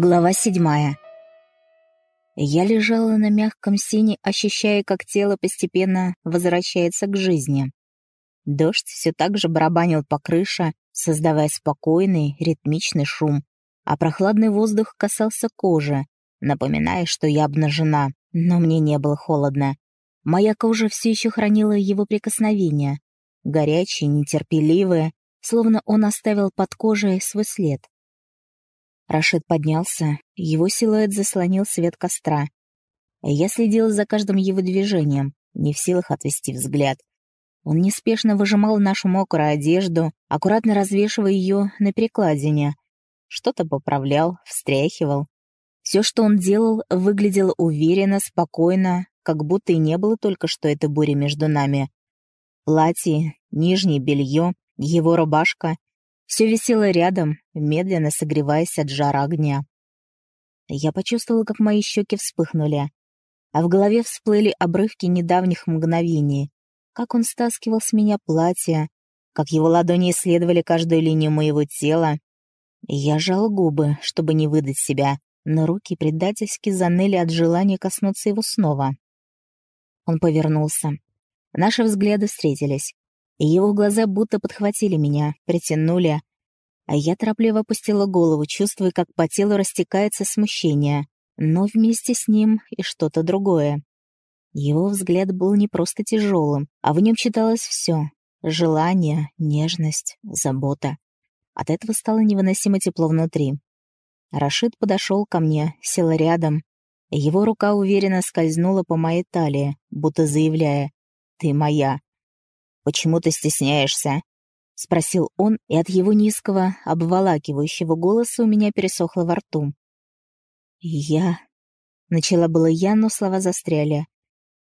Глава седьмая. Я лежала на мягком сине, ощущая, как тело постепенно возвращается к жизни. Дождь все так же барабанил по крыше, создавая спокойный, ритмичный шум, а прохладный воздух касался кожи, напоминая, что я обнажена, но мне не было холодно. Моя кожа все еще хранила его прикосновения, горячие, нетерпеливые, словно он оставил под кожей свой след. Рашид поднялся, его силуэт заслонил свет костра. Я следила за каждым его движением, не в силах отвести взгляд. Он неспешно выжимал нашу мокрую одежду, аккуратно развешивая ее на перекладине. Что-то поправлял, встряхивал. Все, что он делал, выглядело уверенно, спокойно, как будто и не было только что этой бури между нами. Платье, нижнее белье, его рубашка все висело рядом, медленно согреваясь от жара огня. Я почувствовала, как мои щеки вспыхнули, а в голове всплыли обрывки недавних мгновений, как он стаскивал с меня платье, как его ладони исследовали каждую линию моего тела. Я жал губы, чтобы не выдать себя, но руки предательски заныли от желания коснуться его снова. Он повернулся. Наши взгляды встретились его глаза будто подхватили меня, притянули, а я торопливо опустила голову, чувствуя, как по телу растекается смущение, но вместе с ним и что-то другое. Его взгляд был не просто тяжелым, а в нем читалось все — желание, нежность, забота. От этого стало невыносимо тепло внутри. Рашид подошел ко мне, сел рядом. Его рука уверенно скользнула по моей талии, будто заявляя «Ты моя». «Почему ты стесняешься?» — спросил он, и от его низкого, обволакивающего голоса у меня пересохло во рту. «Я...» — начала было я, но слова застряли.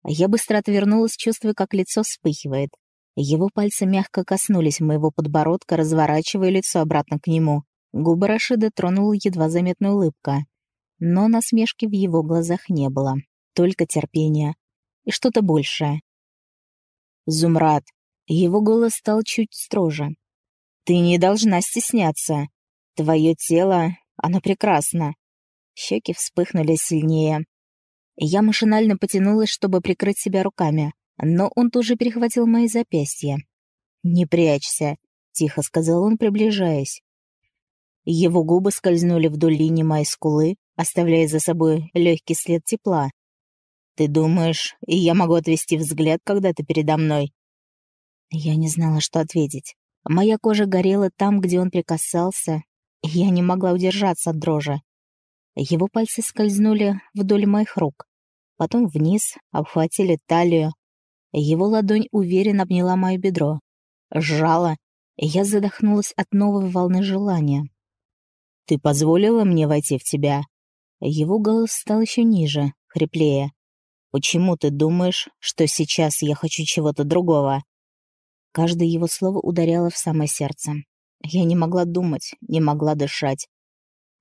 Я быстро отвернулась, чувствуя, как лицо вспыхивает. Его пальцы мягко коснулись моего подбородка, разворачивая лицо обратно к нему. Губы Рашида тронула едва заметная улыбка. Но насмешки в его глазах не было. Только терпение. И что-то большее. «Зумрад, его голос стал чуть строже. «Ты не должна стесняться. Твое тело, оно прекрасно». Щеки вспыхнули сильнее. Я машинально потянулась, чтобы прикрыть себя руками, но он тут же перехватил мои запястья. «Не прячься», — тихо сказал он, приближаясь. Его губы скользнули вдоль линии моей скулы, оставляя за собой легкий след тепла. «Ты думаешь, я могу отвести взгляд, когда ты передо мной?» Я не знала, что ответить. Моя кожа горела там, где он прикасался, и я не могла удержаться от дрожи. Его пальцы скользнули вдоль моих рук, потом вниз, обхватили талию. Его ладонь уверенно обняла мое бедро. Сжала, и я задохнулась от новой волны желания. «Ты позволила мне войти в тебя?» Его голос стал еще ниже, хриплее. «Почему ты думаешь, что сейчас я хочу чего-то другого?» Каждое его слово ударяло в самое сердце. Я не могла думать, не могла дышать.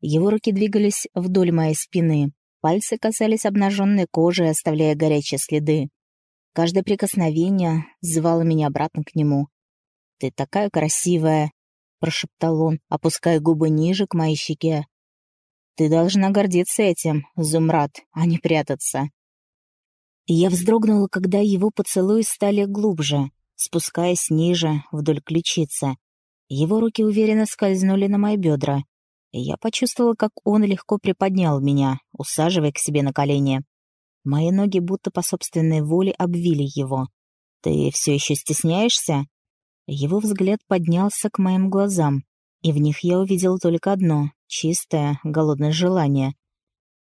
Его руки двигались вдоль моей спины, пальцы касались обнаженной кожи, оставляя горячие следы. Каждое прикосновение звало меня обратно к нему. «Ты такая красивая!» — прошептал он, опуская губы ниже к моей щеке. «Ты должна гордиться этим, Зумрад, а не прятаться». Я вздрогнула, когда его поцелуи стали глубже, спускаясь ниже, вдоль ключицы. Его руки уверенно скользнули на мои бедра, я почувствовала, как он легко приподнял меня, усаживая к себе на колени. Мои ноги будто по собственной воле обвили его. «Ты все еще стесняешься?» Его взгляд поднялся к моим глазам, и в них я увидел только одно — чистое, голодное желание.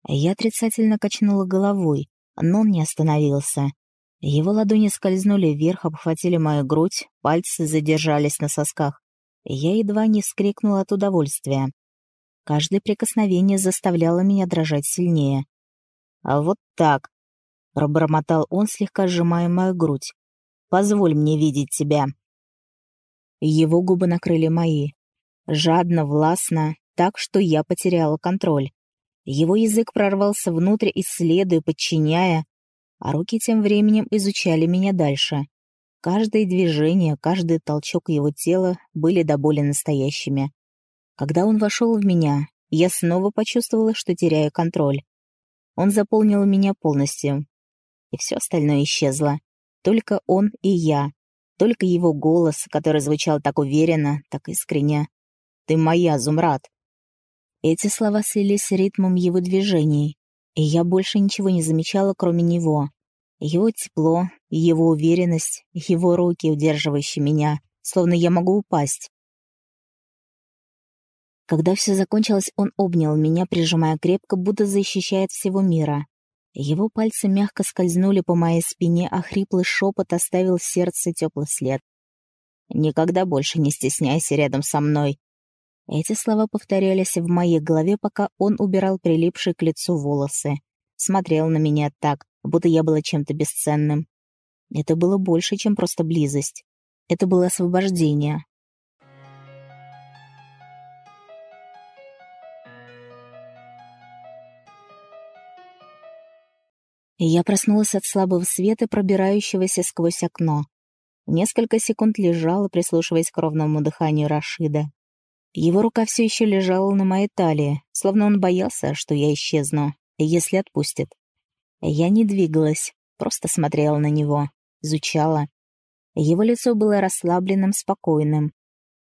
Я отрицательно качнула головой, но он не остановился. Его ладони скользнули вверх, обхватили мою грудь, пальцы задержались на сосках. Я едва не вскрикнула от удовольствия. Каждое прикосновение заставляло меня дрожать сильнее. «А вот так», — пробормотал он, слегка сжимая мою грудь. «Позволь мне видеть тебя». Его губы накрыли мои. Жадно, властно, так, что я потеряла контроль. Его язык прорвался внутрь, исследуя, подчиняя, а руки тем временем изучали меня дальше. Каждое движение, каждый толчок его тела были до боли настоящими. Когда он вошел в меня, я снова почувствовала, что теряю контроль. Он заполнил меня полностью. И все остальное исчезло. Только он и я. Только его голос, который звучал так уверенно, так искренне. «Ты моя, Зумрад!» Эти слова слились с ритмом его движений, и я больше ничего не замечала, кроме него. Его тепло, его уверенность, его руки, удерживающие меня, словно я могу упасть. Когда все закончилось, он обнял меня, прижимая крепко, будто защищает всего мира. Его пальцы мягко скользнули по моей спине, а хриплый шепот оставил в сердце теплый след. «Никогда больше не стесняйся рядом со мной». Эти слова повторялись в моей голове, пока он убирал прилипшие к лицу волосы. Смотрел на меня так, будто я была чем-то бесценным. Это было больше, чем просто близость. Это было освобождение, Я проснулась от слабого света, пробирающегося сквозь окно. Несколько секунд лежала, прислушиваясь к ровному дыханию Рашида. Его рука все еще лежала на моей талии, словно он боялся, что я исчезну, если отпустит. Я не двигалась, просто смотрела на него, изучала. Его лицо было расслабленным, спокойным.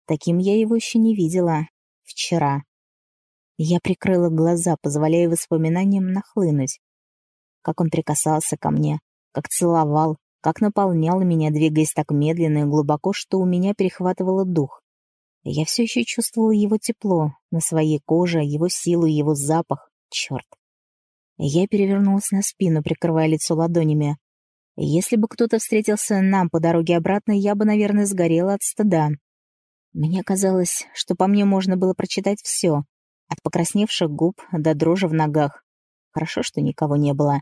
Таким я его еще не видела. Вчера. Я прикрыла глаза, позволяя воспоминаниям нахлынуть как он прикасался ко мне, как целовал, как наполнял меня, двигаясь так медленно и глубоко, что у меня перехватывало дух. Я все еще чувствовала его тепло на своей коже, его силу, его запах. Черт. Я перевернулась на спину, прикрывая лицо ладонями. Если бы кто-то встретился нам по дороге обратно, я бы, наверное, сгорела от стыда. Мне казалось, что по мне можно было прочитать все, от покрасневших губ до дрожи в ногах. Хорошо, что никого не было.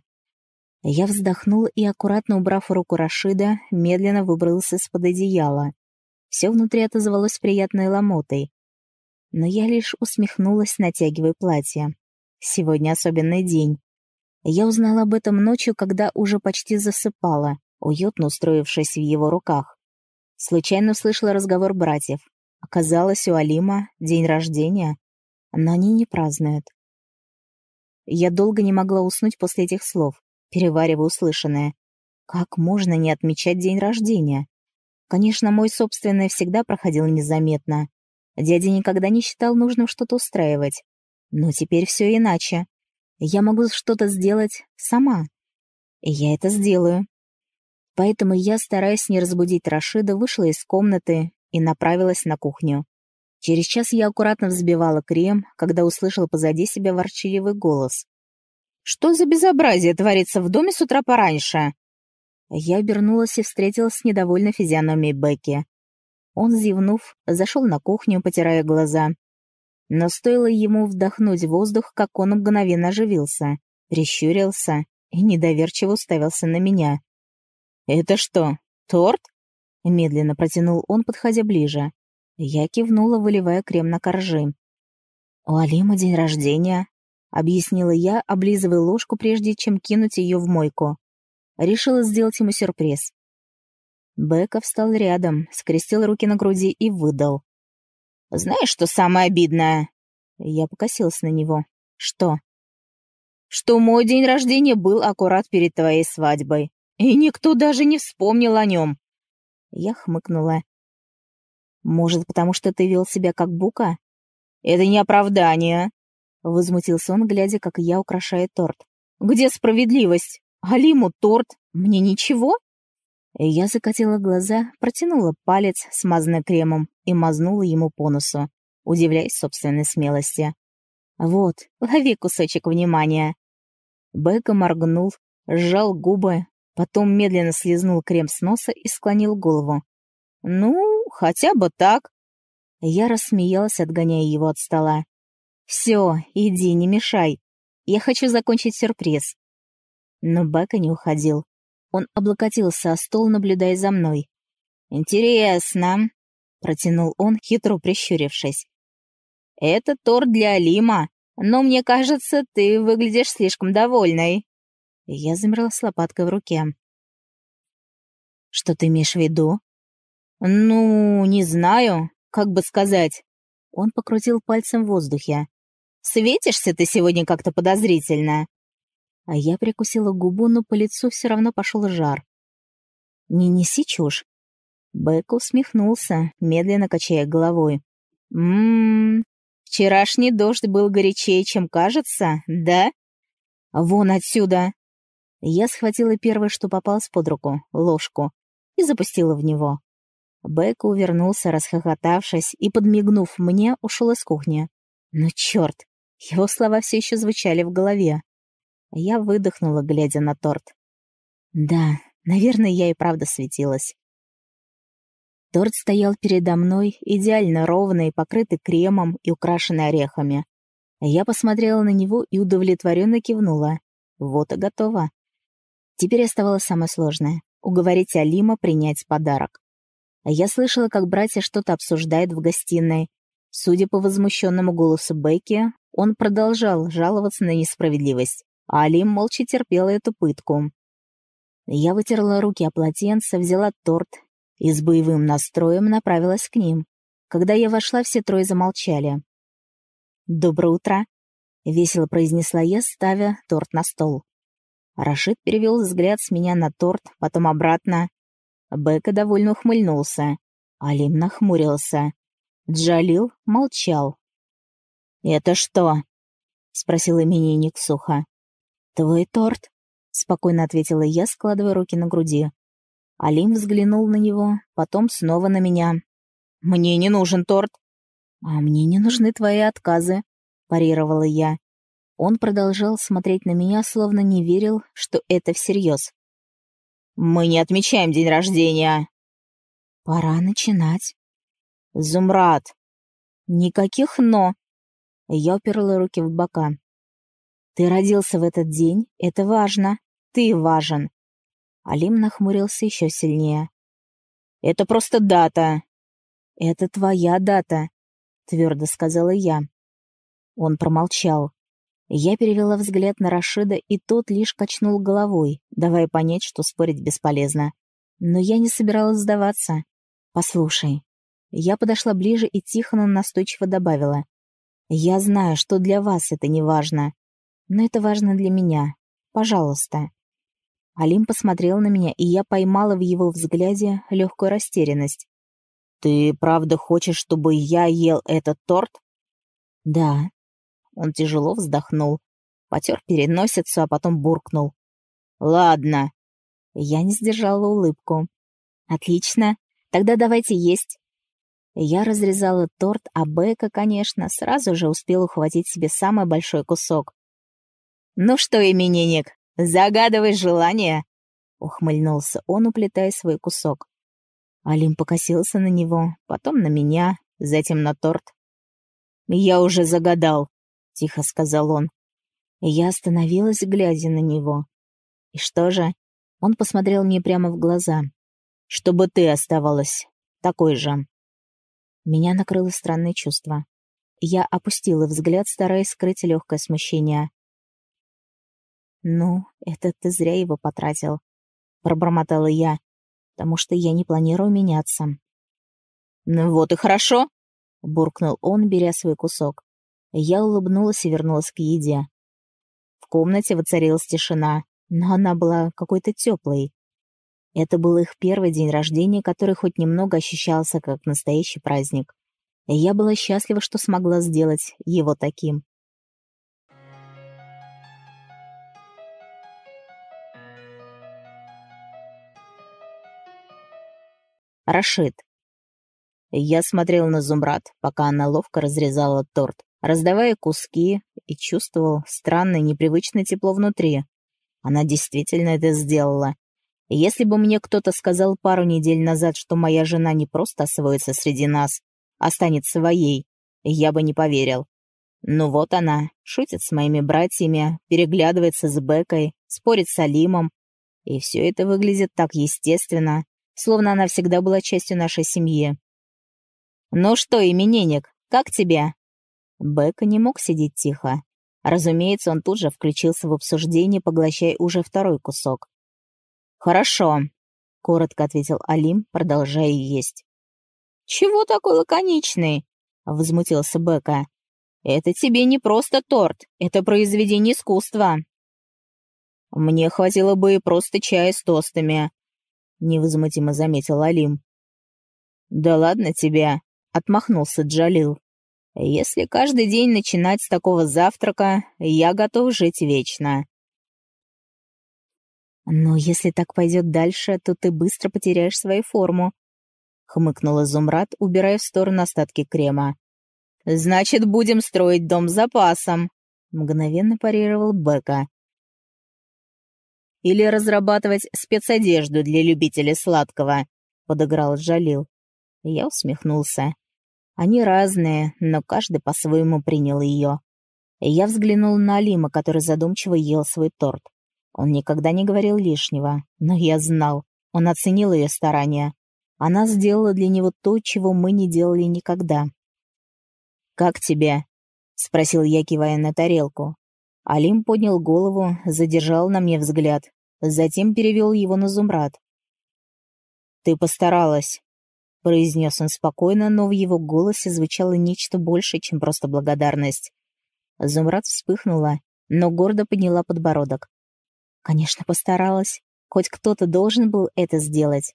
Я вздохнул и, аккуратно убрав руку Рашида, медленно выбрался из-под одеяла. Все внутри отозвалось приятной ломотой. Но я лишь усмехнулась, натягивая платье. Сегодня особенный день. Я узнала об этом ночью, когда уже почти засыпала, уютно устроившись в его руках. Случайно услышала разговор братьев. Оказалось, у Алима день рождения, но они не празднуют. Я долго не могла уснуть после этих слов переваривая услышанное. Как можно не отмечать день рождения? Конечно, мой собственный всегда проходил незаметно. Дядя никогда не считал нужным что-то устраивать. Но теперь все иначе. Я могу что-то сделать сама. И я это сделаю. Поэтому я, стараясь не разбудить Рашида, вышла из комнаты и направилась на кухню. Через час я аккуратно взбивала крем, когда услышала позади себя ворчливый голос. Что за безобразие творится в доме с утра пораньше?» Я обернулась и встретилась с недовольной физиономией Бекки. Он, зевнув, зашел на кухню, потирая глаза. Но стоило ему вдохнуть воздух, как он мгновенно оживился, прищурился и недоверчиво уставился на меня. «Это что, торт?» Медленно протянул он, подходя ближе. Я кивнула, выливая крем на коржи. «У Алима день рождения», — объяснила я, облизывая ложку, прежде чем кинуть ее в мойку. Решила сделать ему сюрприз. Бека встал рядом, скрестил руки на груди и выдал. «Знаешь, что самое обидное?» Я покосилась на него. «Что?» «Что мой день рождения был аккурат перед твоей свадьбой, и никто даже не вспомнил о нем». Я хмыкнула. «Может, потому что ты вел себя как бука?» «Это не оправдание», Возмутился он, глядя, как я украшаю торт. «Где справедливость? Алиму торт? Мне ничего?» Я закатила глаза, протянула палец, смазанный кремом, и мазнула ему по носу, удивляясь собственной смелости. «Вот, лови кусочек внимания!» Бека моргнул, сжал губы, потом медленно слезнул крем с носа и склонил голову. «Ну, хотя бы так!» Я рассмеялась, отгоняя его от стола. «Все, иди, не мешай. Я хочу закончить сюрприз». Но Бека не уходил. Он облокотился о стол, наблюдая за мной. «Интересно», — протянул он, хитро прищурившись. «Это торт для Алима, но мне кажется, ты выглядишь слишком довольной». Я замерла с лопаткой в руке. «Что ты имеешь в виду?» «Ну, не знаю, как бы сказать». Он покрутил пальцем в воздухе. Светишься ты сегодня как-то подозрительно». А я прикусила губу, но по лицу все равно пошел жар. «Не неси чушь». Бэк усмехнулся, медленно качая головой. «Ммм, вчерашний дождь был горячее, чем кажется, да? Вон отсюда!» Я схватила первое, что попалось под руку, ложку, и запустила в него. Бэк увернулся, расхохотавшись, и, подмигнув мне, ушел из кухни. «Ну, черт!» Его слова все еще звучали в голове. Я выдохнула, глядя на торт. Да, наверное, я и правда светилась. Торт стоял передо мной, идеально ровный, покрытый кремом и украшенный орехами. Я посмотрела на него и удовлетворенно кивнула. Вот и готово. Теперь оставалось самое сложное — уговорить Алима принять подарок. Я слышала, как братья что-то обсуждают в гостиной. Судя по возмущенному голосу Бекки, он продолжал жаловаться на несправедливость, Алим молча терпела эту пытку. Я вытерла руки о полотенце, взяла торт и с боевым настроем направилась к ним. Когда я вошла, все трое замолчали. «Доброе утро», — весело произнесла я, ставя торт на стол. Рашид перевел взгляд с меня на торт, потом обратно. Бека довольно ухмыльнулся. Алим нахмурился. Джалил молчал. «Это что?» — спросил именинник сухо. «Твой торт», — спокойно ответила я, складывая руки на груди. Алим взглянул на него, потом снова на меня. «Мне не нужен торт». «А мне не нужны твои отказы», — парировала я. Он продолжал смотреть на меня, словно не верил, что это всерьез. «Мы не отмечаем день рождения». «Пора начинать». «Зумрад». «Никаких «но». Я уперла руки в бока. «Ты родился в этот день, это важно. Ты важен». Алим нахмурился еще сильнее. «Это просто дата». «Это твоя дата», — твердо сказала я. Он промолчал. Я перевела взгляд на Рашида, и тот лишь качнул головой, давая понять, что спорить бесполезно. Но я не собиралась сдаваться. «Послушай». Я подошла ближе и тихо, но настойчиво добавила. Я знаю, что для вас это не важно, но это важно для меня. Пожалуйста». Алим посмотрел на меня, и я поймала в его взгляде легкую растерянность. «Ты правда хочешь, чтобы я ел этот торт?» «Да». Он тяжело вздохнул, потер переносицу, а потом буркнул. «Ладно». Я не сдержала улыбку. «Отлично. Тогда давайте есть. Я разрезала торт, а Бека, конечно, сразу же успел ухватить себе самый большой кусок. «Ну что, именинник, загадывай желание!» — ухмыльнулся он, уплетая свой кусок. Алим покосился на него, потом на меня, затем на торт. «Я уже загадал», — тихо сказал он. Я остановилась, глядя на него. «И что же?» Он посмотрел мне прямо в глаза. «Чтобы ты оставалась такой же». Меня накрыло странное чувство. Я опустила взгляд, стараясь скрыть легкое смущение. «Ну, это ты зря его потратил», — пробормотала я, «потому что я не планирую меняться». «Ну вот и хорошо», — буркнул он, беря свой кусок. Я улыбнулась и вернулась к еде. В комнате воцарилась тишина, но она была какой-то теплой. Это был их первый день рождения, который хоть немного ощущался как настоящий праздник. Я была счастлива, что смогла сделать его таким. Рашид. Я смотрел на Зумрад, пока она ловко разрезала торт, раздавая куски, и чувствовал странное непривычное тепло внутри. Она действительно это сделала. Если бы мне кто-то сказал пару недель назад, что моя жена не просто освоится среди нас, а станет своей, я бы не поверил. Ну вот она, шутит с моими братьями, переглядывается с Бекой, спорит с Алимом. И все это выглядит так естественно, словно она всегда была частью нашей семьи. «Ну что, именинник, как тебе?» Бека не мог сидеть тихо. Разумеется, он тут же включился в обсуждение, поглощая уже второй кусок. «Хорошо», — коротко ответил Алим, продолжая есть. «Чего такой лаконичный?» — возмутился Бека. Это тебе не просто торт, это произведение искусства». «Мне хватило бы и просто чая с тостами», — невозмутимо заметил Алим. «Да ладно тебе», — отмахнулся Джалил. «Если каждый день начинать с такого завтрака, я готов жить вечно». «Но если так пойдет дальше, то ты быстро потеряешь свою форму», — хмыкнула Зумрад, убирая в сторону остатки крема. «Значит, будем строить дом с запасом», — мгновенно парировал Бека. «Или разрабатывать спецодежду для любителей сладкого», — подыграл Джалил. Я усмехнулся. Они разные, но каждый по-своему принял ее. Я взглянул на Алима, который задумчиво ел свой торт. Он никогда не говорил лишнего, но я знал. Он оценил ее старания. Она сделала для него то, чего мы не делали никогда. «Как тебе?» — спросил я, кивая на тарелку. Алим поднял голову, задержал на мне взгляд, затем перевел его на Зумрад. «Ты постаралась», — произнес он спокойно, но в его голосе звучало нечто большее, чем просто благодарность. Зумрад вспыхнула, но гордо подняла подбородок. Конечно, постаралась. Хоть кто-то должен был это сделать.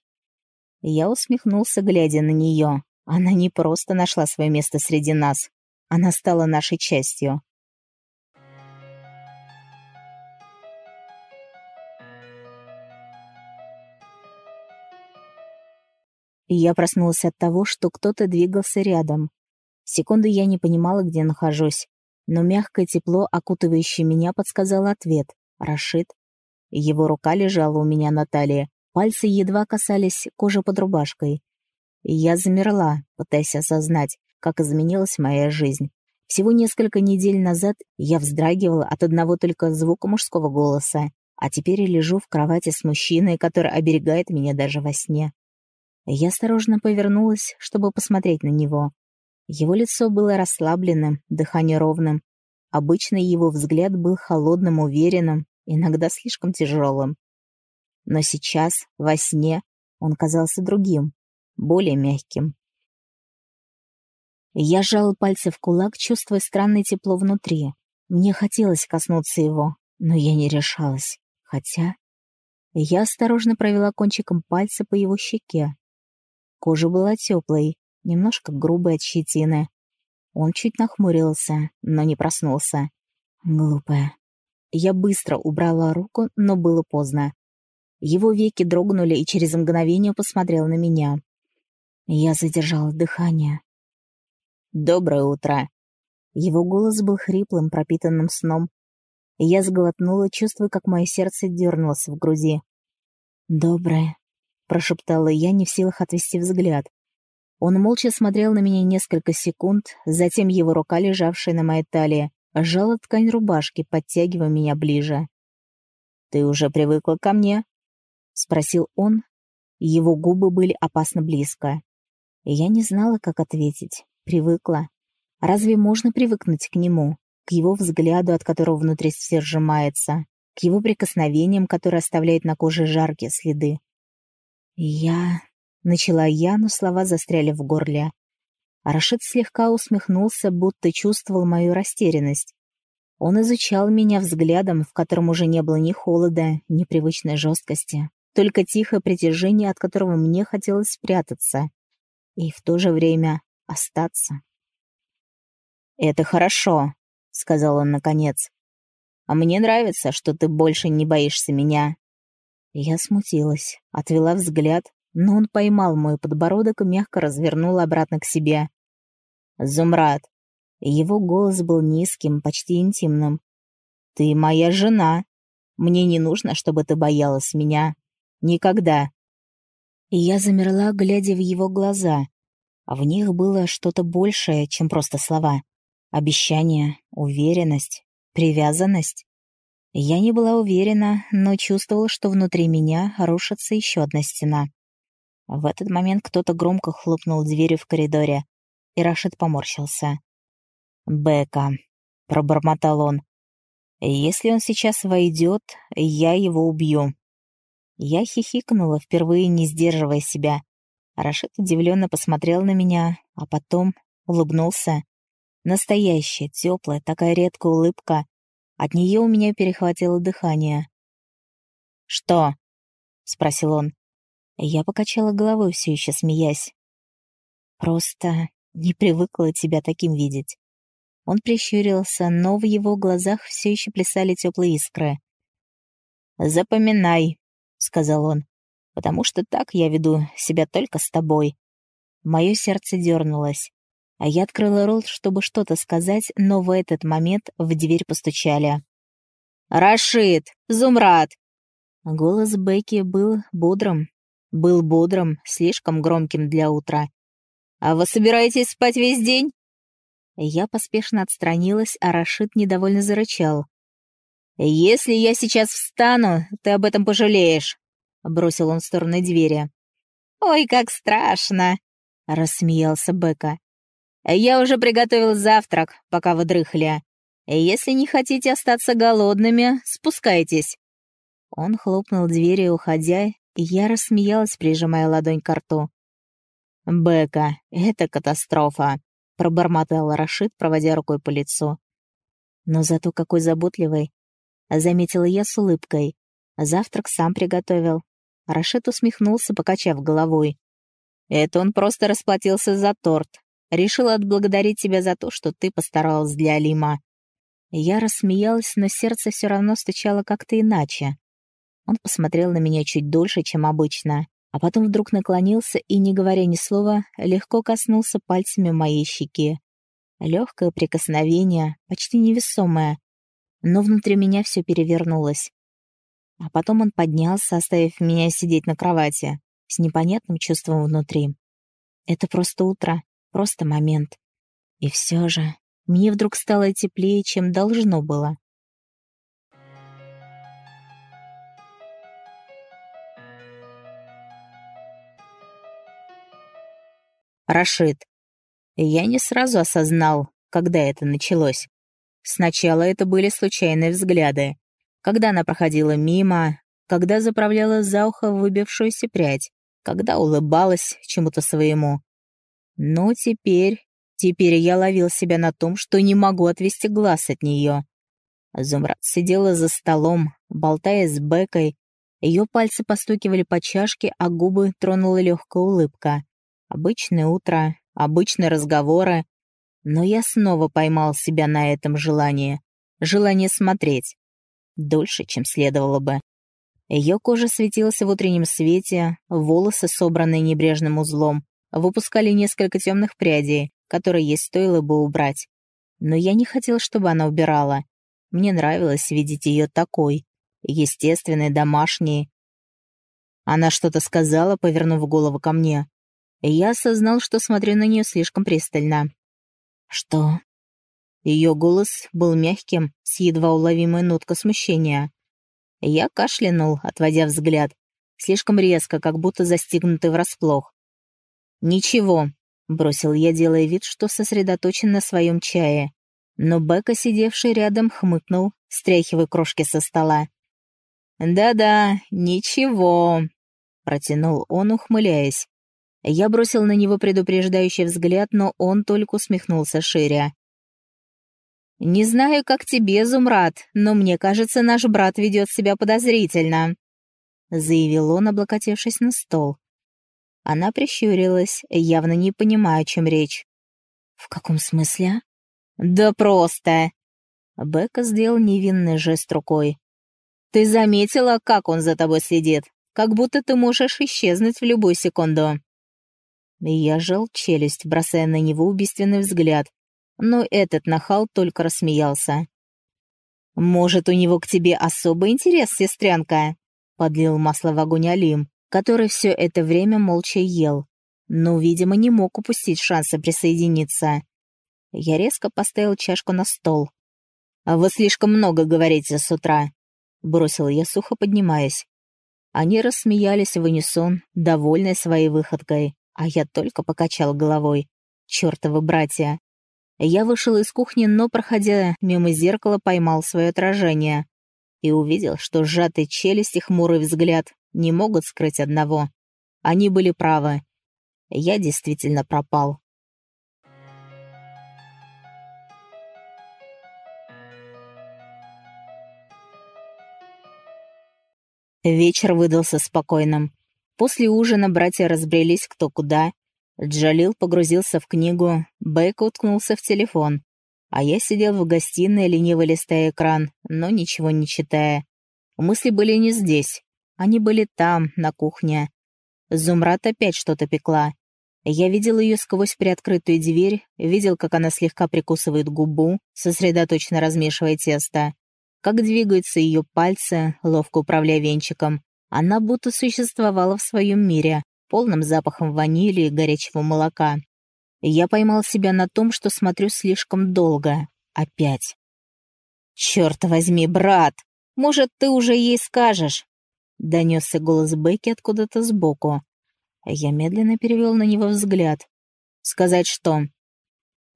Я усмехнулся, глядя на нее. Она не просто нашла свое место среди нас. Она стала нашей частью. Я проснулся от того, что кто-то двигался рядом. Секунду я не понимала, где нахожусь, но мягкое тепло, окутывающее меня, подсказало ответ. Рашид. Его рука лежала у меня на талии, пальцы едва касались кожи под рубашкой. я замерла, пытаясь осознать, как изменилась моя жизнь. Всего несколько недель назад я вздрагивала от одного только звука мужского голоса, а теперь лежу в кровати с мужчиной, который оберегает меня даже во сне. Я осторожно повернулась, чтобы посмотреть на него. Его лицо было расслабленным, дыхание ровным. Обычно его взгляд был холодным, уверенным, иногда слишком тяжелым. Но сейчас, во сне, он казался другим, более мягким. Я сжала пальцы в кулак, чувствуя странное тепло внутри. Мне хотелось коснуться его, но я не решалась. Хотя... Я осторожно провела кончиком пальца по его щеке. Кожа была теплой, немножко грубой от щетины. Он чуть нахмурился, но не проснулся. Глупая. Я быстро убрала руку, но было поздно. Его веки дрогнули и через мгновение посмотрел на меня. Я задержала дыхание. «Доброе утро!» Его голос был хриплым, пропитанным сном. Я сглотнула, чувствуя, как мое сердце дернулось в груди. «Доброе», — прошептала я, не в силах отвести взгляд. Он молча смотрел на меня несколько секунд, затем его рука, лежавшая на моей талии, сжала ткань рубашки, подтягивая меня ближе. «Ты уже привыкла ко мне?» — спросил он. Его губы были опасно близко. я не знала, как ответить. Привыкла. Разве можно привыкнуть к нему, к его взгляду, от которого внутри все сжимается, к его прикосновениям, которые оставляют на коже жаркие следы? «Я...» — начала я, но слова застряли в горле. Рашид слегка усмехнулся, будто чувствовал мою растерянность. Он изучал меня взглядом, в котором уже не было ни холода, ни привычной жесткости, только тихое притяжение, от которого мне хотелось спрятаться. И в то же время остаться. «Это хорошо», — сказал он наконец. «А мне нравится, что ты больше не боишься меня». Я смутилась, отвела взгляд, но он поймал мой подбородок и мягко развернул обратно к себе. «Зумрад!» Его голос был низким, почти интимным. «Ты моя жена. Мне не нужно, чтобы ты боялась меня. Никогда». И я замерла, глядя в его глаза. А в них было что-то большее, чем просто слова. Обещание, уверенность, привязанность. Я не была уверена, но чувствовала, что внутри меня рушится еще одна стена. В этот момент кто-то громко хлопнул дверью в коридоре, и Рашид поморщился. «Бека», — пробормотал он, — «если он сейчас войдет, я его убью». Я хихикнула, впервые не сдерживая себя. Рашид удивленно посмотрел на меня, а потом улыбнулся. Настоящая, теплая, такая редкая улыбка. От нее у меня перехватило дыхание. «Что?» — спросил он. Я покачала головой, все еще смеясь. «Просто не привыкла тебя таким видеть». Он прищурился, но в его глазах все еще плясали теплые искры. «Запоминай», — сказал он, — «потому что так я веду себя только с тобой». Мое сердце дернулось, а я открыла рот, чтобы что-то сказать, но в этот момент в дверь постучали. «Рашид! Зумрад!» Голос Бекки был бодрым. Был бодрым, слишком громким для утра. «А вы собираетесь спать весь день?» Я поспешно отстранилась, а Рашид недовольно зарычал. «Если я сейчас встану, ты об этом пожалеешь», — бросил он в сторону двери. «Ой, как страшно!» — рассмеялся Бека. «Я уже приготовил завтрак, пока вы дрыхли. Если не хотите остаться голодными, спускайтесь». Он хлопнул дверью, уходя, и я рассмеялась, прижимая ладонь к рту. «Бека, это катастрофа пробормотал Рашид, проводя рукой по лицу. Но зато какой заботливый. Заметила я с улыбкой. Завтрак сам приготовил. Рашид усмехнулся, покачав головой. Это он просто расплатился за торт. Решил отблагодарить тебя за то, что ты постаралась для Алима. Я рассмеялась, но сердце все равно стучало как-то иначе. Он посмотрел на меня чуть дольше, чем обычно а потом вдруг наклонился и, не говоря ни слова, легко коснулся пальцами моей щеки. Легкое прикосновение, почти невесомое, но внутри меня все перевернулось. А потом он поднялся, оставив меня сидеть на кровати, с непонятным чувством внутри. Это просто утро, просто момент. И все же мне вдруг стало теплее, чем должно было. Рашид. Я не сразу осознал, когда это началось. Сначала это были случайные взгляды. Когда она проходила мимо, когда заправляла за ухо выбившуюся прядь, когда улыбалась чему-то своему. Но теперь, теперь я ловил себя на том, что не могу отвести глаз от нее. Зумрад сидела за столом, болтая с Бекой. Ее пальцы постукивали по чашке, а губы тронула легкая улыбка. Обычное утро, обычные разговоры. Но я снова поймал себя на этом желании. Желание смотреть. Дольше, чем следовало бы. Ее кожа светилась в утреннем свете, волосы, собранные небрежным узлом, выпускали несколько темных прядей, которые ей стоило бы убрать. Но я не хотел, чтобы она убирала. Мне нравилось видеть ее такой, естественной, домашней. Она что-то сказала, повернув голову ко мне я осознал, что смотрю на нее слишком пристально. «Что?» Ее голос был мягким, с едва уловимой ноткой смущения. Я кашлянул, отводя взгляд, слишком резко, как будто застигнутый врасплох. «Ничего», — бросил я, делая вид, что сосредоточен на своем чае. Но Бека, сидевший рядом, хмыкнул, стряхивая крошки со стола. «Да-да, ничего», — протянул он, ухмыляясь. Я бросил на него предупреждающий взгляд, но он только усмехнулся шире. «Не знаю, как тебе, Зумрад, но мне кажется, наш брат ведет себя подозрительно», — заявил он, облокотившись на стол. Она прищурилась, явно не понимая, о чем речь. «В каком смысле?» «Да просто!» Бека сделал невинный жест рукой. «Ты заметила, как он за тобой следит? Как будто ты можешь исчезнуть в любую секунду». Я жал челюсть, бросая на него убийственный взгляд, но этот нахал только рассмеялся. «Может, у него к тебе особый интерес, сестрянка?» Подлил масло в огонь Алим, который все это время молча ел, но, видимо, не мог упустить шанса присоединиться. Я резко поставил чашку на стол. «А вы слишком много говорите с утра», — бросил я сухо, поднимаясь. Они рассмеялись в унисон, довольные своей выходкой а я только покачал головой. Чёртовы братья. Я вышел из кухни, но, проходя мимо зеркала, поймал свое отражение и увидел, что сжатый челюсть и хмурый взгляд не могут скрыть одного. Они были правы. Я действительно пропал. Вечер выдался спокойным. После ужина братья разбрелись кто куда. Джалил погрузился в книгу, Бэйк уткнулся в телефон. А я сидел в гостиной, лениво листая экран, но ничего не читая. Мысли были не здесь. Они были там, на кухне. Зумрат опять что-то пекла. Я видел ее сквозь приоткрытую дверь, видел, как она слегка прикусывает губу, сосредоточенно размешивая тесто, как двигаются ее пальцы, ловко управляя венчиком. Она будто существовала в своем мире, полным запахом ванили и горячего молока. Я поймал себя на том, что смотрю слишком долго. Опять. «Черт возьми, брат! Может, ты уже ей скажешь?» Донесся голос Бекки откуда-то сбоку. Я медленно перевел на него взгляд. «Сказать что?»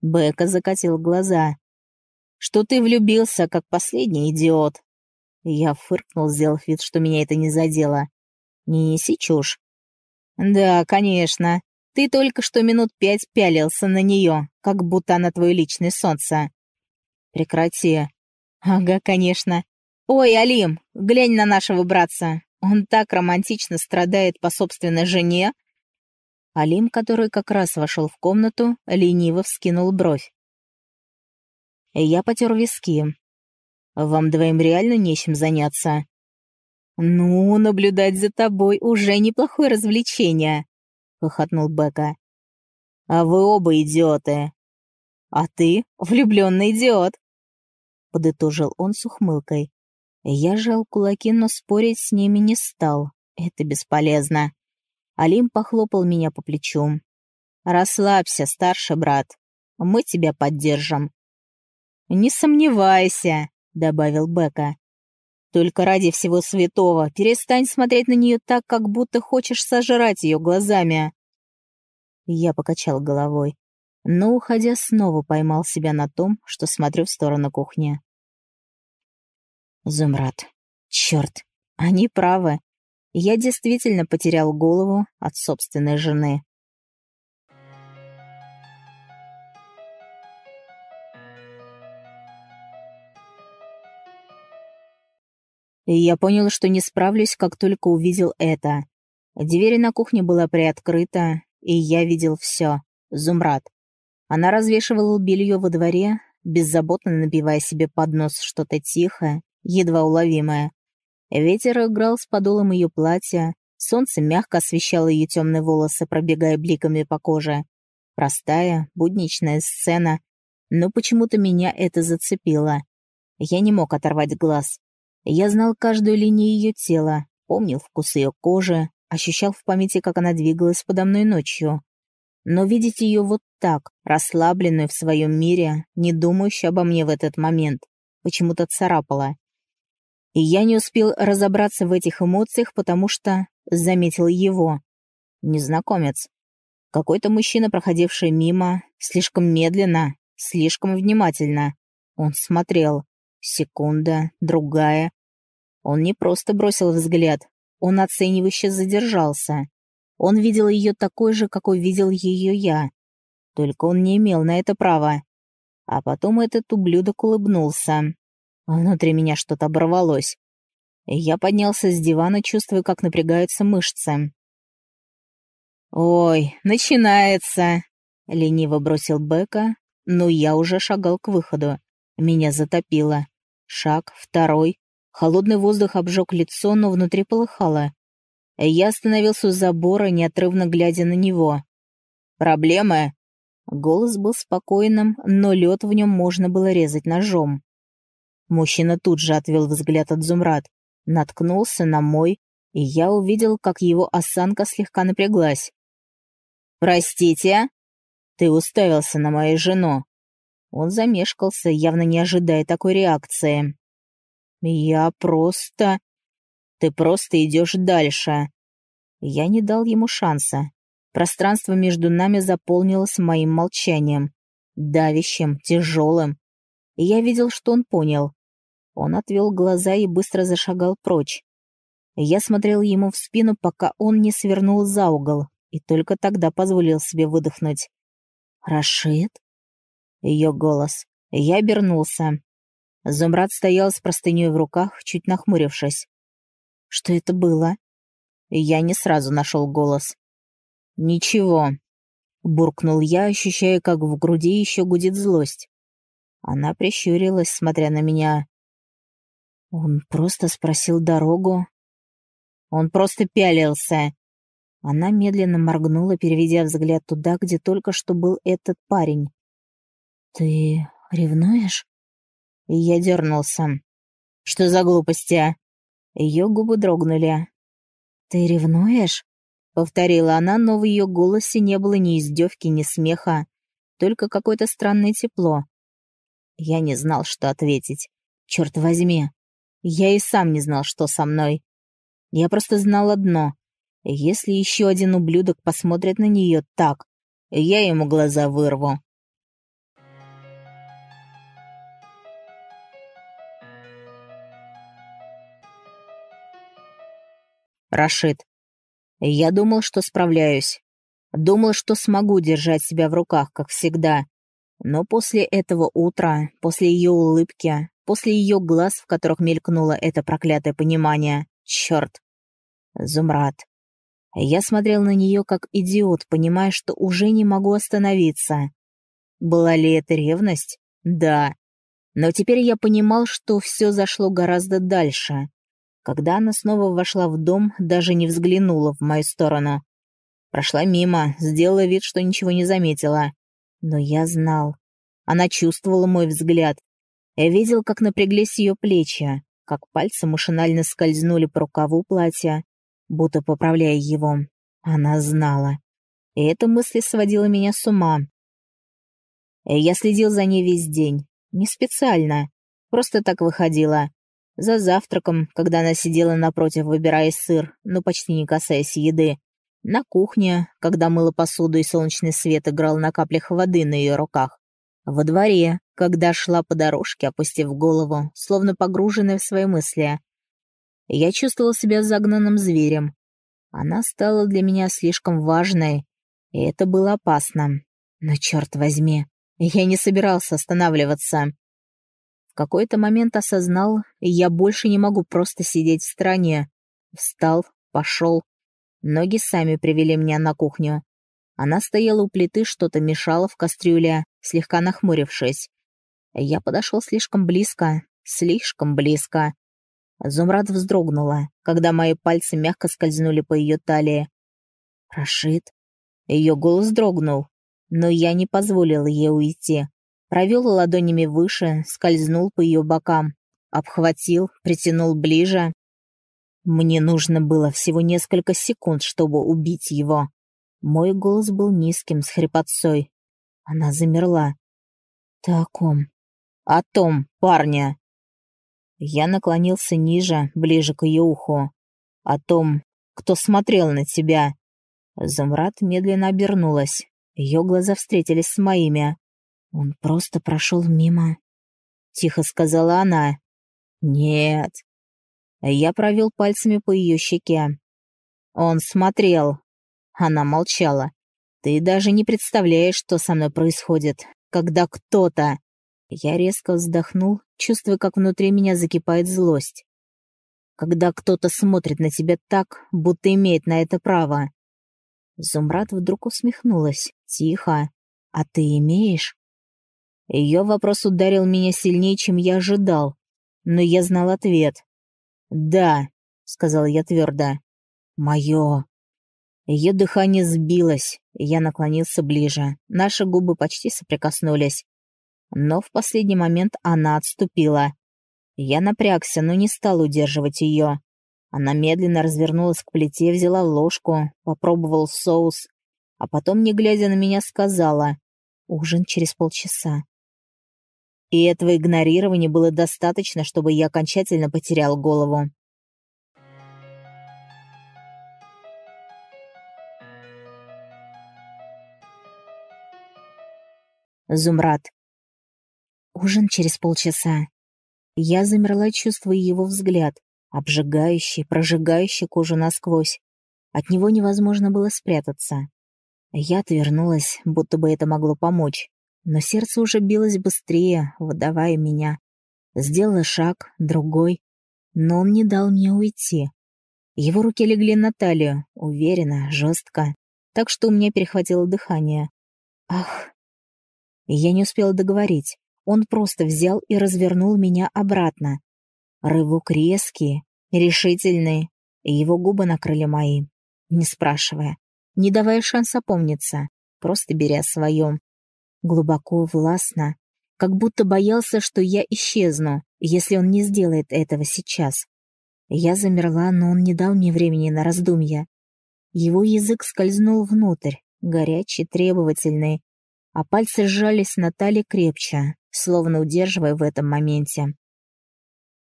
Бека закатил глаза. «Что ты влюбился, как последний идиот!» Я фыркнул, сделав вид, что меня это не задело. «Не неси чушь». «Да, конечно. Ты только что минут пять пялился на нее, как будто она твое личное солнце». «Прекрати». «Ага, конечно. Ой, Алим, глянь на нашего братца. Он так романтично страдает по собственной жене». Алим, который как раз вошел в комнату, лениво вскинул бровь. Я потер виски. «Вам двоим реально нечем заняться?» «Ну, наблюдать за тобой уже неплохое развлечение», — хохотнул Бека. «А вы оба идиоты!» «А ты влюбленный идиот!» — подытожил он с ухмылкой. Я сжал кулаки, но спорить с ними не стал. Это бесполезно. Алим похлопал меня по плечу. «Расслабься, старший брат. Мы тебя поддержим». «Не сомневайся», — добавил Бека. «Только ради всего святого перестань смотреть на нее так, как будто хочешь сожрать ее глазами». Я покачал головой, но, уходя, снова поймал себя на том, что смотрю в сторону кухни. Зумрад. Черт, они правы. Я действительно потерял голову от собственной жены. И я понял, что не справлюсь, как только увидел это. Дверь на кухне была приоткрыта, и я видел все. Зумрад. Она развешивала белье во дворе, беззаботно набивая себе под нос что-то тихое, едва уловимая. Ветер играл с подолом ее платья, солнце мягко освещало ее темные волосы, пробегая бликами по коже. Простая, будничная сцена, но почему-то меня это зацепило. Я не мог оторвать глаз. Я знал каждую линию ее тела, помнил вкус ее кожи, ощущал в памяти, как она двигалась подо мной ночью. Но видеть ее вот так, расслабленную в своем мире, не думающую обо мне в этот момент, почему-то царапало. И я не успел разобраться в этих эмоциях, потому что заметил его. Незнакомец. Какой-то мужчина, проходивший мимо, слишком медленно, слишком внимательно. Он смотрел. Секунда, другая. Он не просто бросил взгляд, он оценивающе задержался. Он видел ее такой же, какой видел ее я. Только он не имел на это права. А потом этот ублюдок улыбнулся. Внутри меня что-то оборвалось. Я поднялся с дивана, чувствуя, как напрягаются мышцы. «Ой, начинается!» — лениво бросил Бека, но я уже шагал к выходу. Меня затопило. Шаг, второй. Холодный воздух обжег лицо, но внутри полыхало. Я остановился у забора, неотрывно глядя на него. «Проблемы?» Голос был спокойным, но лед в нем можно было резать ножом. Мужчина тут же отвел взгляд от Зумрад, наткнулся на мой, и я увидел, как его осанка слегка напряглась. «Простите?» «Ты уставился на мою жену». Он замешкался, явно не ожидая такой реакции. «Я просто...» «Ты просто идешь дальше». Я не дал ему шанса. Пространство между нами заполнилось моим молчанием. Давящим, тяжелым. Я видел, что он понял. Он отвел глаза и быстро зашагал прочь. Я смотрел ему в спину, пока он не свернул за угол, и только тогда позволил себе выдохнуть. «Рашид?» Ее голос. Я обернулся. Зумрад стоял с простыней в руках, чуть нахмурившись. Что это было? Я не сразу нашел голос. «Ничего», — буркнул я, ощущая, как в груди еще гудит злость. Она прищурилась, смотря на меня. Он просто спросил дорогу. Он просто пялился. Она медленно моргнула, переведя взгляд туда, где только что был этот парень. «Ты ревнуешь?» И я дернулся. «Что за глупости?» а?» Ее губы дрогнули. «Ты ревнуешь?» — повторила она, но в ее голосе не было ни издевки, ни смеха, только какое-то странное тепло. Я не знал, что ответить. Черт возьми. Я и сам не знал, что со мной. Я просто знал одно. Если еще один ублюдок посмотрит на нее так, я ему глаза вырву. Рашид. Я думал, что справляюсь. Думал, что смогу держать себя в руках, как всегда. Но после этого утра, после ее улыбки, после ее глаз, в которых мелькнуло это проклятое понимание, черт, Зумрад. Я смотрел на нее как идиот, понимая, что уже не могу остановиться. Была ли это ревность? Да. Но теперь я понимал, что все зашло гораздо дальше. Когда она снова вошла в дом, даже не взглянула в мою сторону. Прошла мимо, сделала вид, что ничего не заметила. Но я знал. Она чувствовала мой взгляд. Я видел, как напряглись ее плечи, как пальцы машинально скользнули по рукаву платья, будто поправляя его. Она знала. И эта мысль сводила меня с ума. Я следил за ней весь день. Не специально. Просто так выходила. За завтраком, когда она сидела напротив, выбирая сыр, но почти не касаясь еды. На кухне, когда мыла посуду и солнечный свет играл на каплях воды на ее руках. Во дворе, когда шла по дорожке, опустив голову, словно погруженная в свои мысли. Я чувствовал себя загнанным зверем. Она стала для меня слишком важной, и это было опасно. Но черт возьми, я не собирался останавливаться. В какой-то момент осознал, я больше не могу просто сидеть в стороне. Встал, пошел. Ноги сами привели меня на кухню. Она стояла у плиты, что-то мешала в кастрюле, слегка нахмурившись. Я подошел слишком близко, слишком близко. Зумрад вздрогнула, когда мои пальцы мягко скользнули по ее талии. «Рашид?» Ее голос дрогнул, но я не позволил ей уйти. Провел ладонями выше, скользнул по ее бокам, обхватил, притянул ближе. Мне нужно было всего несколько секунд, чтобы убить его. Мой голос был низким, с хрипотцой. Она замерла. «Ты о ком?» «О том, парня!» Я наклонился ниже, ближе к ее уху. «О том, кто смотрел на тебя!» Замрат медленно обернулась. Ее глаза встретились с моими. «Он просто прошел мимо», — тихо сказала она. «Нет». Я провел пальцами по ее щеке. Он смотрел, она молчала. «Ты даже не представляешь, что со мной происходит, когда кто-то...» Я резко вздохнул, чувствуя, как внутри меня закипает злость. «Когда кто-то смотрит на тебя так, будто имеет на это право». Зумрад вдруг усмехнулась, тихо. «А ты имеешь?» Ее вопрос ударил меня сильнее, чем я ожидал, но я знал ответ. «Да», — сказал я твердо. «Мое». Ее дыхание сбилось, я наклонился ближе. Наши губы почти соприкоснулись. Но в последний момент она отступила. Я напрягся, но не стал удерживать ее. Она медленно развернулась к плите, взяла ложку, попробовал соус, а потом, не глядя на меня, сказала «Ужин через полчаса». И этого игнорирования было достаточно, чтобы я окончательно потерял голову. Зумрад. Ужин через полчаса. Я замерла, чувствуя его взгляд, обжигающий, прожигающий кожу насквозь. От него невозможно было спрятаться. Я отвернулась, будто бы это могло помочь, но сердце уже билось быстрее, выдавая меня. Сделала шаг, другой, но он не дал мне уйти. Его руки легли на талию, уверенно, жестко, так что у меня перехватило дыхание. Ах! Я не успела договорить. Он просто взял и развернул меня обратно. Рывок резкий, решительный, и его губы накрыли мои, не спрашивая, не давая шанса помниться, просто беря свое. Глубоко, властно, как будто боялся, что я исчезну, если он не сделает этого сейчас. Я замерла, но он не дал мне времени на раздумья. Его язык скользнул внутрь, горячий, требовательный, а пальцы сжались на талии крепче, словно удерживая в этом моменте.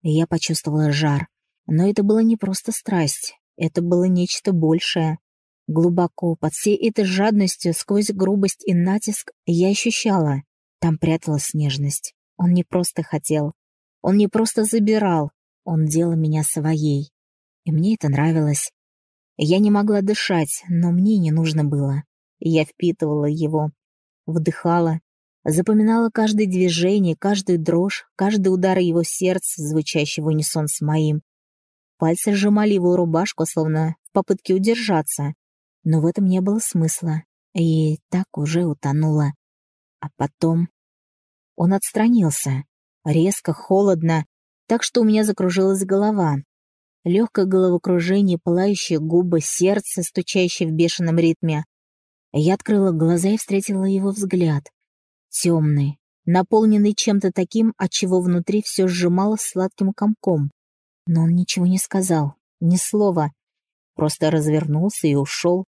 Я почувствовала жар, но это было не просто страсть, это было нечто большее. Глубоко, под всей этой жадностью, сквозь грубость и натиск, я ощущала, там пряталась нежность. Он не просто хотел. Он не просто забирал. Он делал меня своей. И мне это нравилось. Я не могла дышать, но мне не нужно было. Я впитывала его. Вдыхала. Запоминала каждое движение, каждую дрожь, каждый удар его сердца, звучащий в унисон с моим. Пальцы сжимали его рубашку, словно в попытке удержаться. Но в этом не было смысла. И так уже утонула. А потом... Он отстранился. Резко, холодно, так что у меня закружилась голова. Легкое головокружение, пылающие губы, сердце, стучащее в бешеном ритме. Я открыла глаза и встретила его взгляд. Темный, наполненный чем-то таким, от чего внутри все сжималось сладким комком. Но он ничего не сказал, ни слова. Просто развернулся и ушел.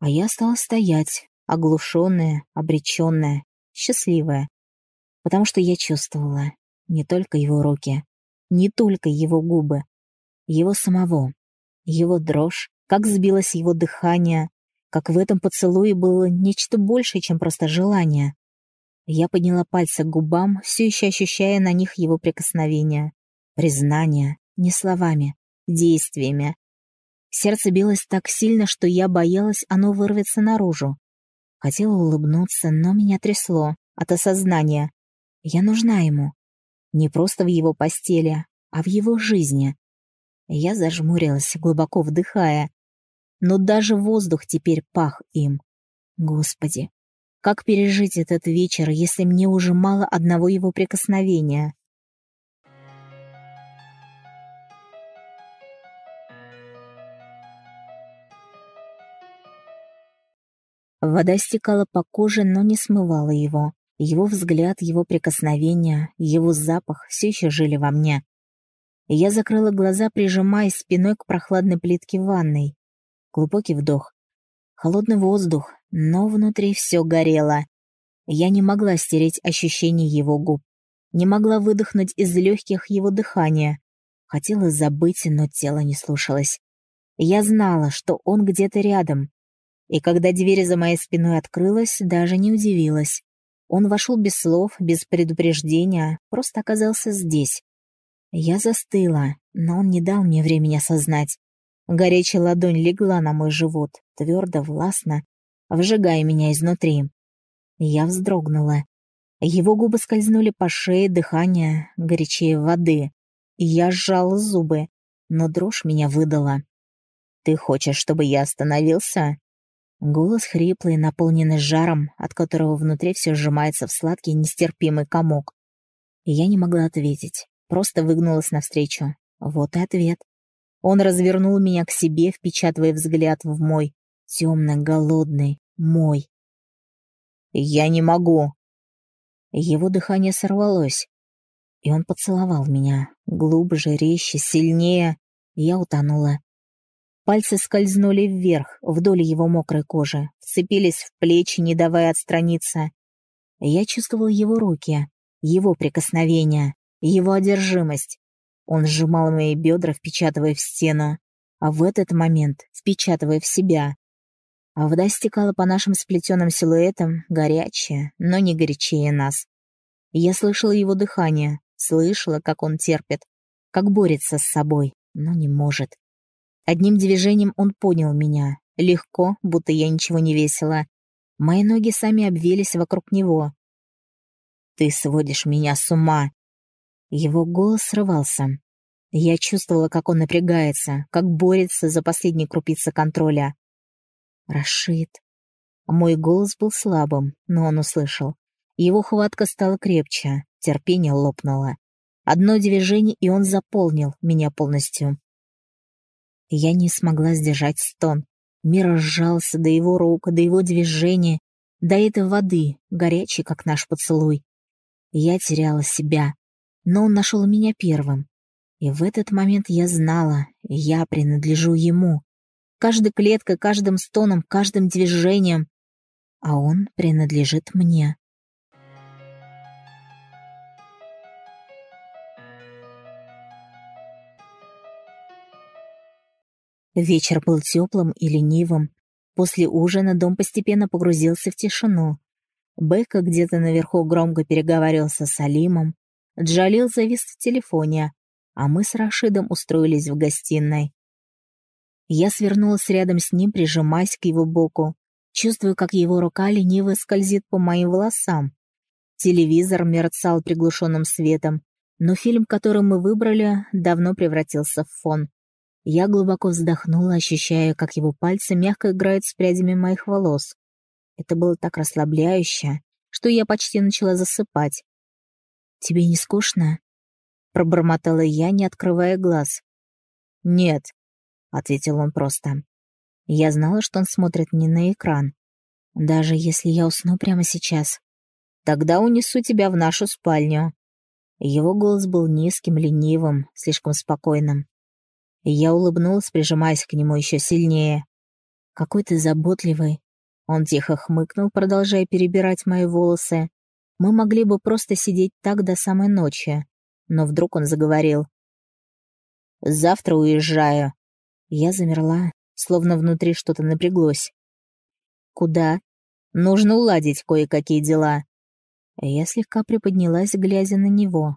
А я стала стоять, оглушенная, обреченная, счастливая. Потому что я чувствовала не только его руки, не только его губы, его самого, его дрожь, как сбилось его дыхание, как в этом поцелуе было нечто большее, чем просто желание. Я подняла пальцы к губам, все еще ощущая на них его прикосновение. Признание, не словами, действиями. Сердце билось так сильно, что я боялась, оно вырвется наружу. Хотела улыбнуться, но меня трясло от осознания. Я нужна ему. Не просто в его постели, а в его жизни. Я зажмурилась, глубоко вдыхая. Но даже воздух теперь пах им. Господи, как пережить этот вечер, если мне уже мало одного его прикосновения? Вода стекала по коже, но не смывала его. Его взгляд, его прикосновения, его запах все еще жили во мне. Я закрыла глаза, прижимаясь спиной к прохладной плитке ванной. Глубокий вдох. Холодный воздух, но внутри все горело. Я не могла стереть ощущение его губ. Не могла выдохнуть из легких его дыхания. Хотела забыть, но тело не слушалось. Я знала, что он где-то рядом, и когда дверь за моей спиной открылась, даже не удивилась. Он вошел без слов, без предупреждения, просто оказался здесь. Я застыла, но он не дал мне времени осознать. Горячая ладонь легла на мой живот, твердо, властно, вжигая меня изнутри. Я вздрогнула. Его губы скользнули по шее, дыхание горячее воды. Я сжала зубы, но дрожь меня выдала. «Ты хочешь, чтобы я остановился?» Голос хриплый, наполненный жаром, от которого внутри все сжимается в сладкий нестерпимый комок. И я не могла ответить, просто выгнулась навстречу. Вот и ответ. Он развернул меня к себе, впечатывая взгляд в мой, темный, голодный, мой. «Я не могу!» Его дыхание сорвалось, и он поцеловал меня, глубже, резче, сильнее. Я утонула. Пальцы скользнули вверх, вдоль его мокрой кожи, вцепились в плечи, не давая отстраниться. Я чувствовал его руки, его прикосновения, его одержимость. Он сжимал мои бедра, впечатывая в стену, а в этот момент впечатывая в себя. А вода стекала по нашим сплетенным силуэтам, горячая, но не горячее нас. Я слышала его дыхание, слышала, как он терпит, как борется с собой, но не может. Одним движением он понял меня. Легко, будто я ничего не весила. Мои ноги сами обвелись вокруг него. «Ты сводишь меня с ума!» Его голос срывался. Я чувствовала, как он напрягается, как борется за последние крупицы контроля. «Рашид». Мой голос был слабым, но он услышал. Его хватка стала крепче, терпение лопнуло. Одно движение, и он заполнил меня полностью. Я не смогла сдержать стон. Мир сжался до его рук, до его движения, до этой воды, горячей, как наш поцелуй. Я теряла себя, но он нашел меня первым. И в этот момент я знала, я принадлежу ему. Каждой клеткой, каждым стоном, каждым движением. А он принадлежит мне. Вечер был теплым и ленивым. После ужина дом постепенно погрузился в тишину. Бека где-то наверху громко переговаривался с Алимом. Джалил завис в телефоне, а мы с Рашидом устроились в гостиной. Я свернулась рядом с ним, прижимаясь к его боку, чувствуя, как его рука лениво скользит по моим волосам. Телевизор мерцал приглушенным светом, но фильм, который мы выбрали, давно превратился в фон. Я глубоко вздохнула, ощущая, как его пальцы мягко играют с прядями моих волос. Это было так расслабляюще, что я почти начала засыпать. «Тебе не скучно?» Пробормотала я, не открывая глаз. «Нет», — ответил он просто. Я знала, что он смотрит не на экран. Даже если я усну прямо сейчас. Тогда унесу тебя в нашу спальню. Его голос был низким, ленивым, слишком спокойным. Я улыбнулась, прижимаясь к нему еще сильнее. «Какой ты заботливый!» Он тихо хмыкнул, продолжая перебирать мои волосы. Мы могли бы просто сидеть так до самой ночи. Но вдруг он заговорил. «Завтра уезжаю». Я замерла, словно внутри что-то напряглось. «Куда?» «Нужно уладить кое-какие дела». Я слегка приподнялась, глядя на него.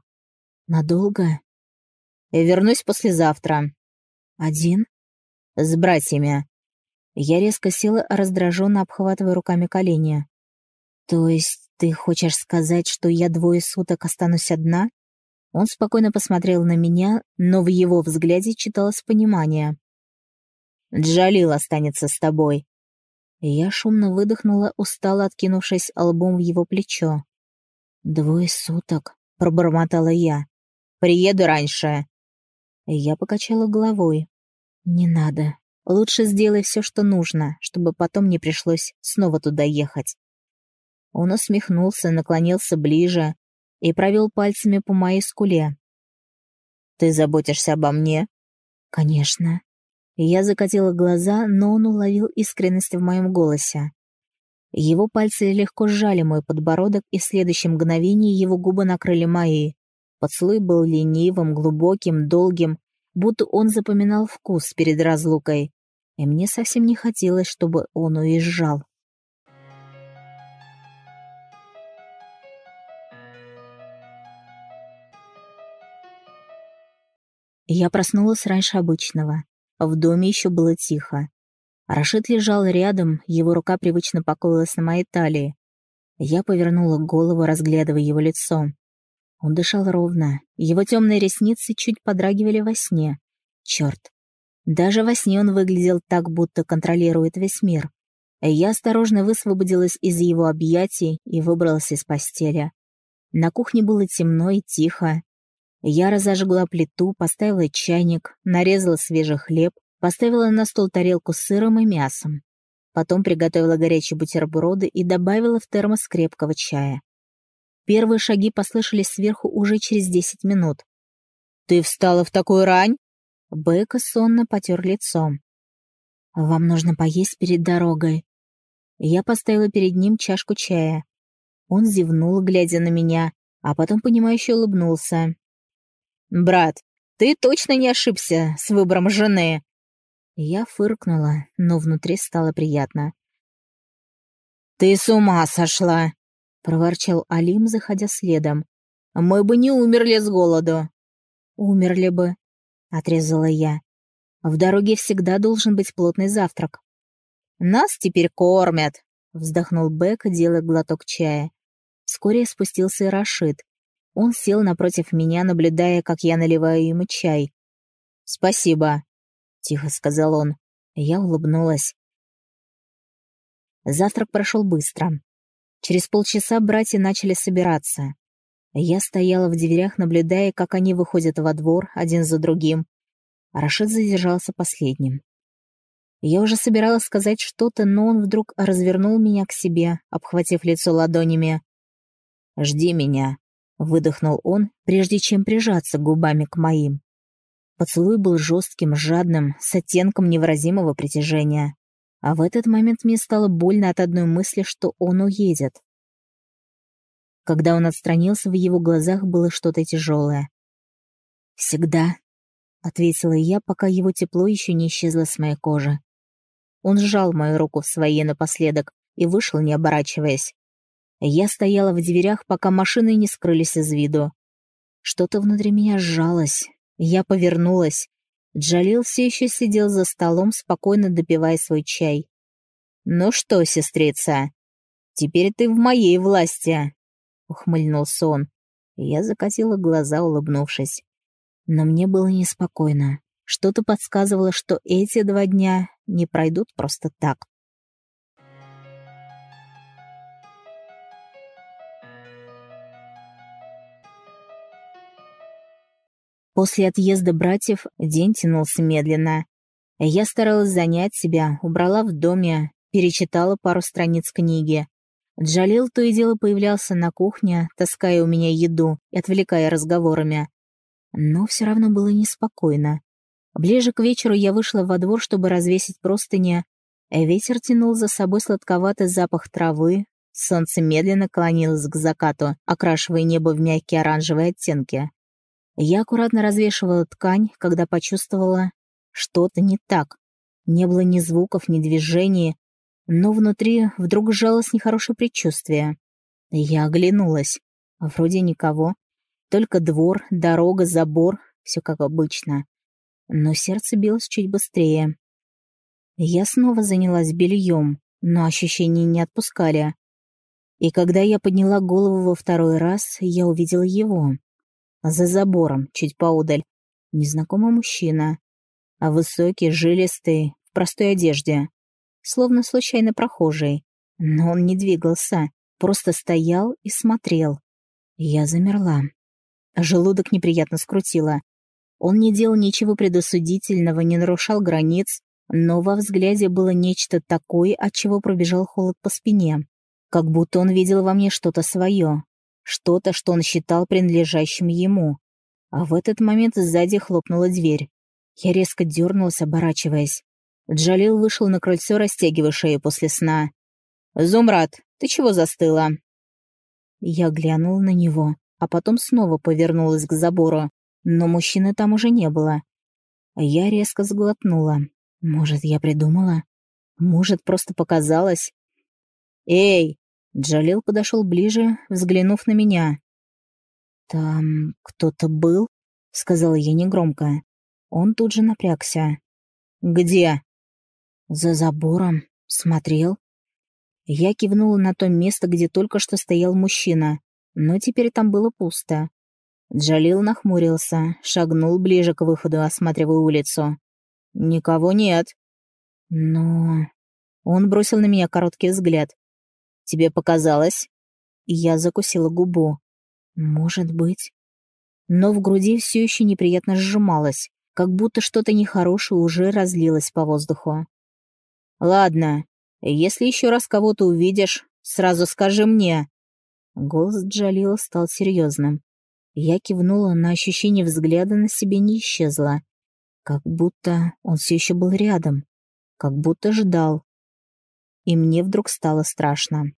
«Надолго?» «Вернусь послезавтра. «Один?» «С братьями». Я резко села, раздраженно обхватывая руками колени. «То есть ты хочешь сказать, что я двое суток останусь одна?» Он спокойно посмотрел на меня, но в его взгляде читалось понимание. «Джалил останется с тобой». Я шумно выдохнула, устало откинувшись лбом в его плечо. «Двое суток», — пробормотала я. «Приеду раньше», я покачала головой. «Не надо. Лучше сделай все, что нужно, чтобы потом не пришлось снова туда ехать». Он усмехнулся, наклонился ближе и провел пальцами по моей скуле. «Ты заботишься обо мне?» «Конечно». Я закатила глаза, но он уловил искренность в моем голосе. Его пальцы легко сжали мой подбородок, и в следующем мгновении его губы накрыли мои. Поцелуй был ленивым, глубоким, долгим, будто он запоминал вкус перед разлукой, и мне совсем не хотелось, чтобы он уезжал. Я проснулась раньше обычного. В доме еще было тихо. Рашид лежал рядом, его рука привычно покоилась на моей талии. Я повернула голову, разглядывая его лицо. Он дышал ровно, его темные ресницы чуть подрагивали во сне. Черт. Даже во сне он выглядел так, будто контролирует весь мир. Я осторожно высвободилась из его объятий и выбралась из постели. На кухне было темно и тихо. Я разожгла плиту, поставила чайник, нарезала свежий хлеб, поставила на стол тарелку с сыром и мясом. Потом приготовила горячие бутерброды и добавила в термос крепкого чая. Первые шаги послышались сверху уже через десять минут. «Ты встала в такую рань?» Бека сонно потер лицом. «Вам нужно поесть перед дорогой». Я поставила перед ним чашку чая. Он зевнул, глядя на меня, а потом, понимающе улыбнулся. «Брат, ты точно не ошибся с выбором жены?» Я фыркнула, но внутри стало приятно. «Ты с ума сошла!» Проворчал Алим, заходя следом. «Мы бы не умерли с голоду». «Умерли бы», — отрезала я. «В дороге всегда должен быть плотный завтрак». «Нас теперь кормят», — вздохнул Бек, делая глоток чая. Вскоре спустился и Рашид. Он сел напротив меня, наблюдая, как я наливаю ему чай. «Спасибо», — тихо сказал он. Я улыбнулась. Завтрак прошел быстро. Через полчаса братья начали собираться. Я стояла в дверях, наблюдая, как они выходят во двор один за другим. Рашид задержался последним. Я уже собиралась сказать что-то, но он вдруг развернул меня к себе, обхватив лицо ладонями. «Жди меня», — выдохнул он, прежде чем прижаться губами к моим. Поцелуй был жестким, жадным, с оттенком невыразимого притяжения. А в этот момент мне стало больно от одной мысли, что он уедет. Когда он отстранился, в его глазах было что-то тяжелое. «Всегда», — ответила я, пока его тепло еще не исчезло с моей кожи. Он сжал мою руку в своей напоследок и вышел, не оборачиваясь. Я стояла в дверях, пока машины не скрылись из виду. Что-то внутри меня сжалось. Я повернулась. Джалил все еще сидел за столом, спокойно допивая свой чай. «Ну что, сестрица, теперь ты в моей власти», — ухмыльнулся он. Я закатила глаза, улыбнувшись. Но мне было неспокойно. Что-то подсказывало, что эти два дня не пройдут просто так. После отъезда братьев день тянулся медленно. Я старалась занять себя, убрала в доме, перечитала пару страниц книги. Джалил то и дело появлялся на кухне, таская у меня еду и отвлекая разговорами. Но все равно было неспокойно. Ближе к вечеру я вышла во двор, чтобы развесить простыни. Ветер тянул за собой сладковатый запах травы. Солнце медленно клонилось к закату, окрашивая небо в мягкие оранжевые оттенки. Я аккуратно развешивала ткань, когда почувствовала что-то не так. Не было ни звуков, ни движений, но внутри вдруг сжалось нехорошее предчувствие. Я оглянулась. Вроде никого. Только двор, дорога, забор, все как обычно но сердце билось чуть быстрее. Я снова занялась бельем, но ощущения не отпускали. И когда я подняла голову во второй раз, я увидела его. За забором, чуть поодаль, незнакомый мужчина, а высокий, жилистый, в простой одежде, словно случайно прохожий. Но он не двигался, просто стоял и смотрел. Я замерла. Желудок неприятно скрутило. Он не делал ничего предосудительного, не нарушал границ, но во взгляде было нечто такое, от чего пробежал холод по спине. Как будто он видел во мне что-то свое, что-то, что он считал принадлежащим ему. А в этот момент сзади хлопнула дверь. Я резко дернулась, оборачиваясь. Джалил вышел на крыльцо, растягивая шею после сна. «Зумрад, ты чего застыла?» Я глянула на него, а потом снова повернулась к забору но мужчины там уже не было. Я резко сглотнула. Может, я придумала? Может, просто показалось? «Эй!» Джалил подошел ближе, взглянув на меня. «Там кто-то был?» — сказала я негромко. Он тут же напрягся. «Где?» «За забором. Смотрел». Я кивнула на то место, где только что стоял мужчина, но теперь там было пусто. Джалил нахмурился, шагнул ближе к выходу, осматривая улицу. «Никого нет». «Но...» Он бросил на меня короткий взгляд. «Тебе показалось?» Я закусила губу. «Может быть». Но в груди все еще неприятно сжималось, как будто что-то нехорошее уже разлилось по воздуху. «Ладно, если еще раз кого-то увидишь, сразу скажи мне». Голос Джалила стал серьезным. Я кивнула, но ощущение взгляда на себе не исчезло. Как будто он все еще был рядом. Как будто ждал. И мне вдруг стало страшно.